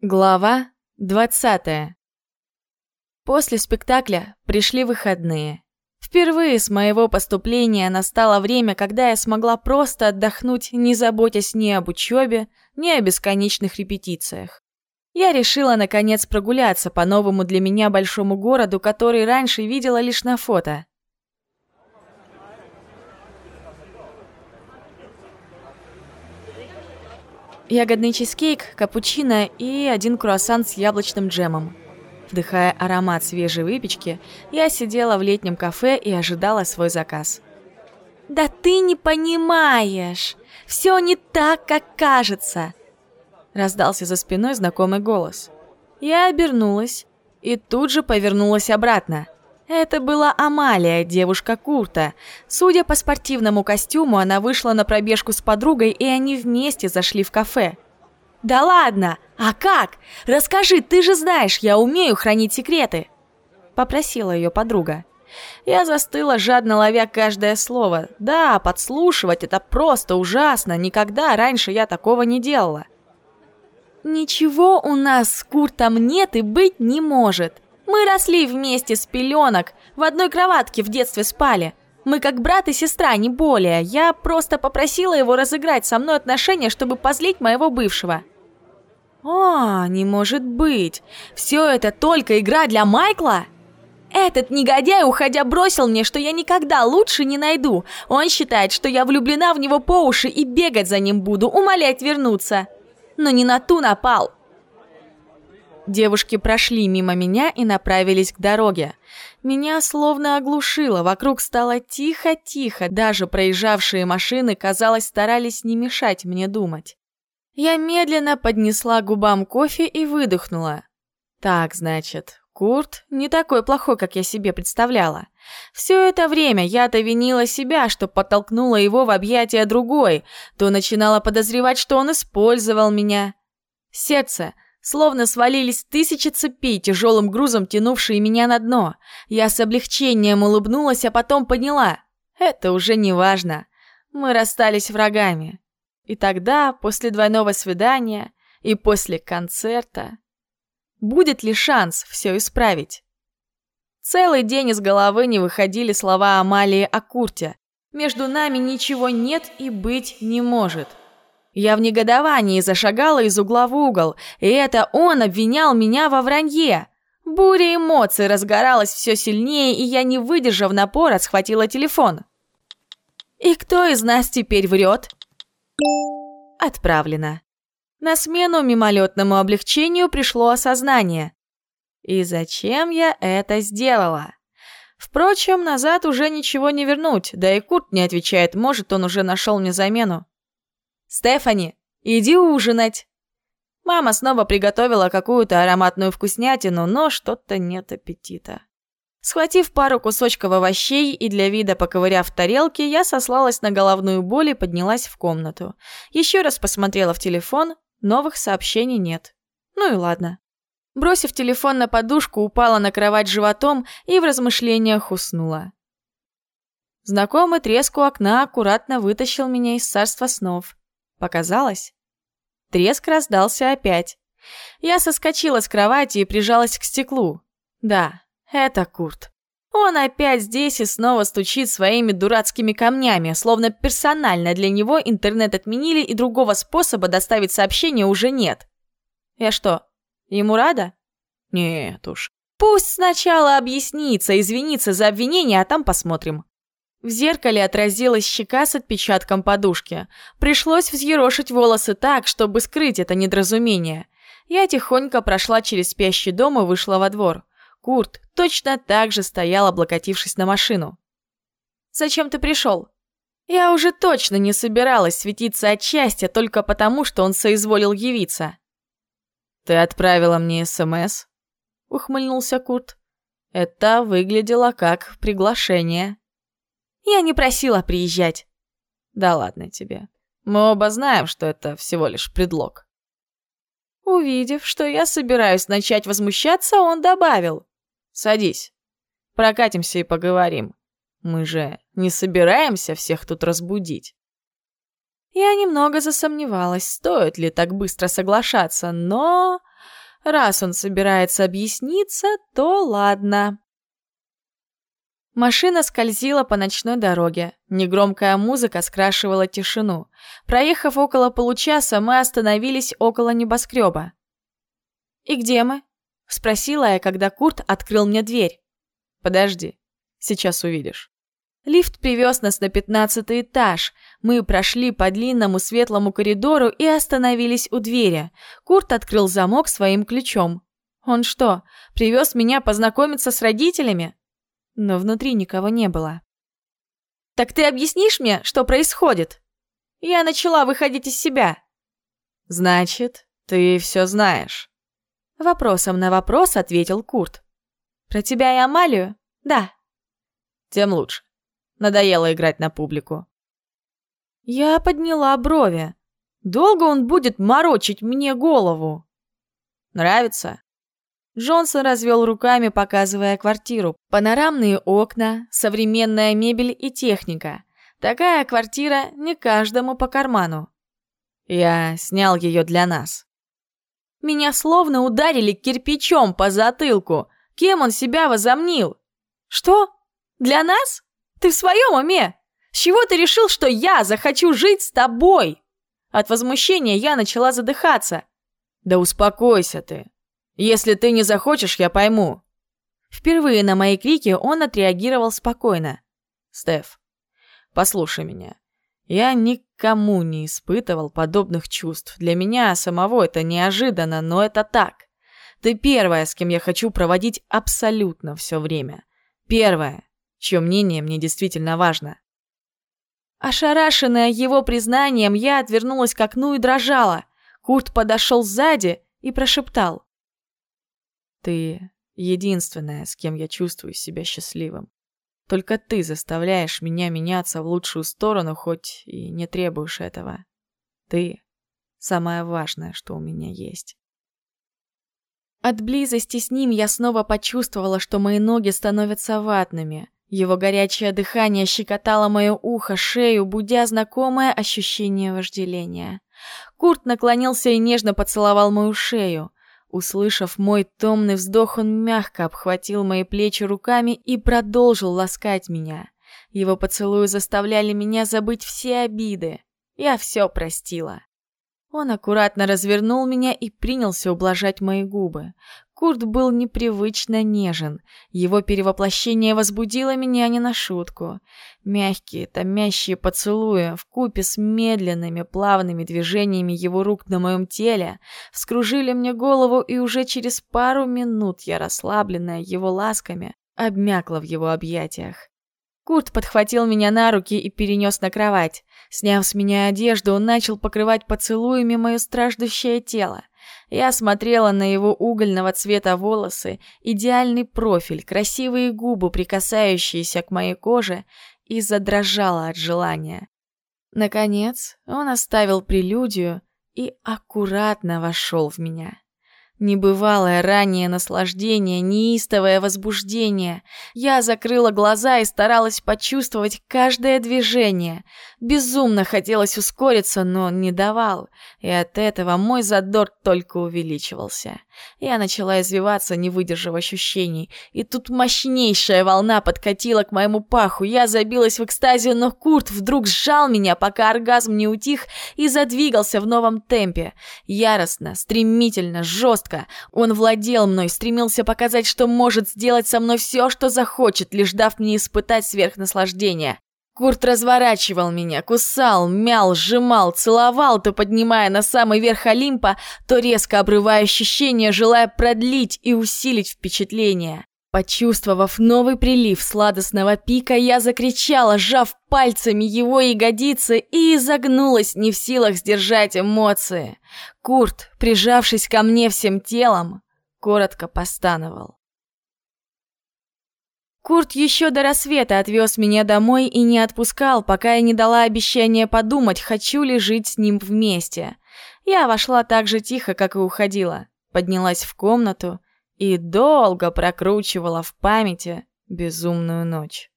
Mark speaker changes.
Speaker 1: Глава 20. После спектакля пришли выходные. Впервые с моего поступления настало время, когда я смогла просто отдохнуть, не заботясь ни об учебе, ни о бесконечных репетициях. Я решила, наконец, прогуляться по новому для меня большому городу, который раньше видела лишь на фото. Ягодный чизкейк, капучино и один круассан с яблочным джемом. Вдыхая аромат свежей выпечки, я сидела в летнем кафе и ожидала свой заказ. «Да ты не понимаешь! Все не так, как кажется!» Раздался за спиной знакомый голос. Я обернулась и тут же повернулась обратно – это была Амалия, девушка Курта. Судя по спортивному костюму, она вышла на пробежку с подругой, и они вместе зашли в кафе. «Да ладно! А как? Расскажи, ты же знаешь, я умею хранить секреты!» Попросила ее подруга. Я застыла, жадно ловя каждое слово. Да, подслушивать это просто ужасно, никогда раньше я такого не делала. «Ничего у нас с Куртом нет и быть не может!» Мы росли вместе с пеленок, в одной кроватке в детстве спали. Мы как брат и сестра, не более. Я просто попросила его разыграть со мной отношения, чтобы позлить моего бывшего. О, не может быть. Все это только игра для Майкла? Этот негодяй, уходя, бросил мне, что я никогда лучше не найду. Он считает, что я влюблена в него по уши и бегать за ним буду, умолять вернуться. Но не на ту напал. Девушки прошли мимо меня и направились к дороге. Меня словно оглушило, вокруг стало тихо-тихо, даже проезжавшие машины, казалось, старались не мешать мне думать. Я медленно поднесла губам кофе и выдохнула. Так, значит, Курт не такой плохой, как я себе представляла. Все это время я-то винила себя, что подтолкнула его в объятия другой, то начинала подозревать, что он использовал меня. Сердце Словно свалились тысячи цепей, тяжелым грузом тянувшие меня на дно. Я с облегчением улыбнулась, а потом поняла. Это уже не важно. Мы расстались врагами. И тогда, после двойного свидания и после концерта, будет ли шанс все исправить? Целый день из головы не выходили слова Амалии о Курте. Между нами ничего нет и быть не может. Я в негодовании зашагала из угла в угол, и это он обвинял меня во вранье. Буря эмоций разгоралась все сильнее, и я, не выдержав напора, схватила телефон. «И кто из нас теперь врет?» Отправлено. На смену мимолетному облегчению пришло осознание. И зачем я это сделала? Впрочем, назад уже ничего не вернуть, да и Курт не отвечает, может, он уже нашел мне замену. «Стефани, иди ужинать!» Мама снова приготовила какую-то ароматную вкуснятину, но что-то нет аппетита. Схватив пару кусочков овощей и для вида поковыряв в тарелке, я сослалась на головную боль и поднялась в комнату. Еще раз посмотрела в телефон, новых сообщений нет. Ну и ладно. Бросив телефон на подушку, упала на кровать животом и в размышлениях уснула. Знакомый треск у окна аккуратно вытащил меня из царства снов. Показалось? Треск раздался опять. Я соскочила с кровати и прижалась к стеклу. Да, это Курт. Он опять здесь и снова стучит своими дурацкими камнями, словно персонально для него интернет отменили и другого способа доставить сообщение уже нет. Я что, ему рада? Нет уж. Пусть сначала объяснится, извинится за обвинение, а там посмотрим. В зеркале отразилась щека с отпечатком подушки. Пришлось взъерошить волосы так, чтобы скрыть это недоразумение. Я тихонько прошла через спящий дом и вышла во двор. Курт точно так же стоял, облокотившись на машину. «Зачем ты пришел?» Я уже точно не собиралась светиться от счастья только потому, что он соизволил явиться. «Ты отправила мне СМС?» — ухмыльнулся Курт. Это выглядело как приглашение. Я не просила приезжать. Да ладно тебе. Мы оба знаем, что это всего лишь предлог. Увидев, что я собираюсь начать возмущаться, он добавил. Садись. Прокатимся и поговорим. Мы же не собираемся всех тут разбудить. Я немного засомневалась, стоит ли так быстро соглашаться, но... Раз он собирается объясниться, то ладно. Машина скользила по ночной дороге. Негромкая музыка скрашивала тишину. Проехав около получаса, мы остановились около небоскреба. «И где мы?» — спросила я, когда Курт открыл мне дверь.
Speaker 2: «Подожди, сейчас увидишь».
Speaker 1: Лифт привез нас на пятнадцатый этаж. Мы прошли по длинному светлому коридору и остановились у двери. Курт открыл замок своим ключом. Он что, привез меня познакомиться с родителями? Но внутри никого не было. «Так ты объяснишь мне, что происходит?» Я начала выходить из себя.
Speaker 2: «Значит, ты все знаешь?»
Speaker 1: Вопросом на вопрос ответил Курт. «Про тебя и Амалию? Да».
Speaker 2: «Тем лучше. Надоело играть на публику.
Speaker 1: Я подняла брови. Долго он будет морочить мне голову?
Speaker 2: Нравится?
Speaker 1: Джонсон развел руками, показывая квартиру. Панорамные окна, современная мебель и техника. Такая квартира не каждому по карману.
Speaker 2: Я снял ее для нас.
Speaker 1: Меня словно ударили кирпичом по затылку. Кем он себя возомнил? Что? Для нас? Ты в своем уме? С чего ты решил, что я захочу жить с тобой? От возмущения я начала задыхаться.
Speaker 2: Да успокойся ты. Если ты не захочешь, я пойму.
Speaker 1: Впервые на мои крики он отреагировал спокойно.
Speaker 2: Стеф, послушай меня. Я никому не испытывал подобных чувств. Для меня самого это неожиданно, но это так. Ты первая, с кем я хочу проводить абсолютно все время. Первая, чье мнение мне действительно важно.
Speaker 1: Ошарашенная его признанием, я отвернулась к окну и дрожала. Курт подошел сзади и прошептал.
Speaker 2: «Ты единственная, с кем я чувствую себя счастливым. Только ты заставляешь меня меняться в лучшую сторону, хоть и не требуешь этого. Ты — самое важное, что у меня есть».
Speaker 1: От близости с ним я снова почувствовала, что мои ноги становятся ватными. Его горячее дыхание щекотало мое ухо, шею, будя знакомое ощущение вожделения. Курт наклонился и нежно поцеловал мою шею. Услышав мой томный вздох, он мягко обхватил мои плечи руками и продолжил ласкать меня. Его поцелуи заставляли меня забыть все обиды. Я все простила. Он аккуратно развернул меня и принялся ублажать мои губы. Курт был непривычно нежен. Его перевоплощение возбудило меня не на шутку. Мягкие, томящие поцелуи, вкупе с медленными, плавными движениями его рук на моем теле, вскружили мне голову, и уже через пару минут я, расслабленная его ласками, обмякла в его объятиях. Курт подхватил меня на руки и перенес на кровать. Сняв с меня одежду, он начал покрывать поцелуями мое страждущее тело. Я смотрела на его угольного цвета волосы, идеальный профиль, красивые губы, прикасающиеся к моей коже, и задрожала от желания. Наконец, он оставил прелюдию и аккуратно вошел в меня. Небывалое ранее наслаждение, неистовое возбуждение. Я закрыла глаза и старалась почувствовать каждое движение. Безумно хотелось ускориться, но не давал. И от этого мой задор только увеличивался. Я начала извиваться, не выдержав ощущений. И тут мощнейшая волна подкатила к моему паху. Я забилась в экстазе, но Курт вдруг сжал меня, пока оргазм не утих, и задвигался в новом темпе. Яростно, стремительно, жестко жестко. Он владел мной, стремился показать, что может сделать со мной все, что захочет, лишь дав мне испытать сверхнаслаждение. Курт разворачивал меня, кусал, мял, сжимал, целовал, то поднимая на самый верх Олимпа, то резко обрывая ощущения, желая продлить и усилить впечатление. Почувствовав новый прилив сладостного пика, я закричала, сжав пальцами его ягодицы и изогнулась, не в силах сдержать эмоции. Курт, прижавшись ко мне всем телом, коротко постановал. Курт еще до рассвета отвез меня домой и не отпускал, пока я не дала обещания подумать, хочу ли жить с ним вместе. Я вошла так же тихо, как и уходила. Поднялась в комнату, и долго прокручивала в памяти безумную ночь.